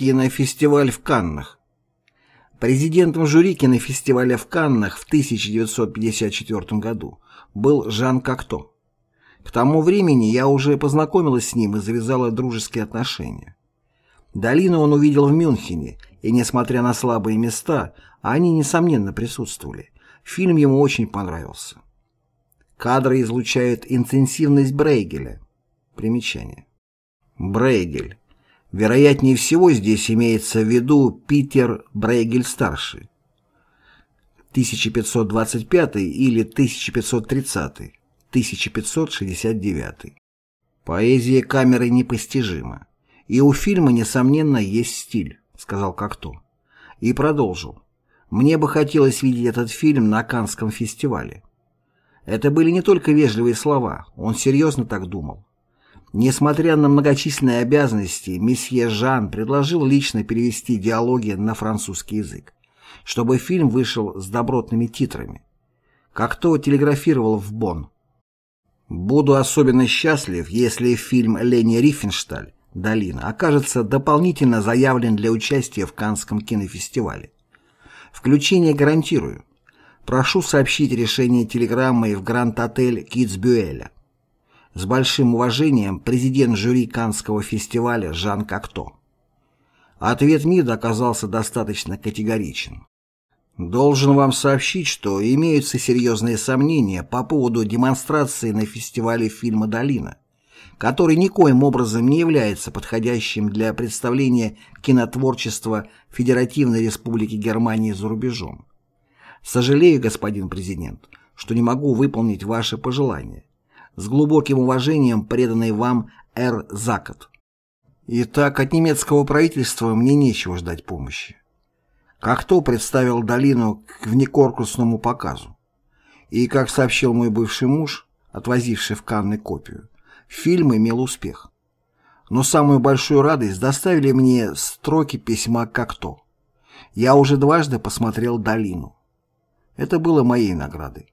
Кинофестиваль в Каннах. Президентом жюри кинофестиваля в Каннах в 1954 году был Жан Кокто. К тому времени я уже познакомилась с ним и завязала дружеские отношения. Долину он увидел в Мюнхене, и, несмотря на слабые места, они, несомненно, присутствовали. Фильм ему очень понравился. Кадры излучают интенсивность Брейгеля. Примечание. Брейгель. Вероятнее всего здесь имеется в виду Питер Брейгель-старший. 1525 или 1530, 1569. Поэзия камеры непостижима. И у фильма, несомненно, есть стиль, сказал Кокто. И продолжил. Мне бы хотелось видеть этот фильм на Канском фестивале. Это были не только вежливые слова, он серьезно так думал. Несмотря на многочисленные обязанности, месье Жан предложил лично перевести диалоги на французский язык, чтобы фильм вышел с добротными титрами. Как то телеграфировал в Бонн. «Буду особенно счастлив, если фильм Лени Рифеншталь «Долина» окажется дополнительно заявлен для участия в Каннском кинофестивале. Включение гарантирую. Прошу сообщить решение телеграммой в Гранд-отель Китсбюэля. С большим уважением, президент жюри Каннского фестиваля Жан Кокто. Ответ МИДа оказался достаточно категоричен. Должен вам сообщить, что имеются серьезные сомнения по поводу демонстрации на фестивале фильма «Долина», который никоим образом не является подходящим для представления кинотворчества Федеративной Республики Германии за рубежом. Сожалею, господин президент, что не могу выполнить ваше пожелание. С глубоким уважением преданный вам Р. Закат. Итак, от немецкого правительства мне нечего ждать помощи. Как то представил долину к внекорпусному показу. И, как сообщил мой бывший муж, отвозивший в Канны копию, фильм имел успех. Но самую большую радость доставили мне строки письма как то. Я уже дважды посмотрел «Долину». Это было моей наградой.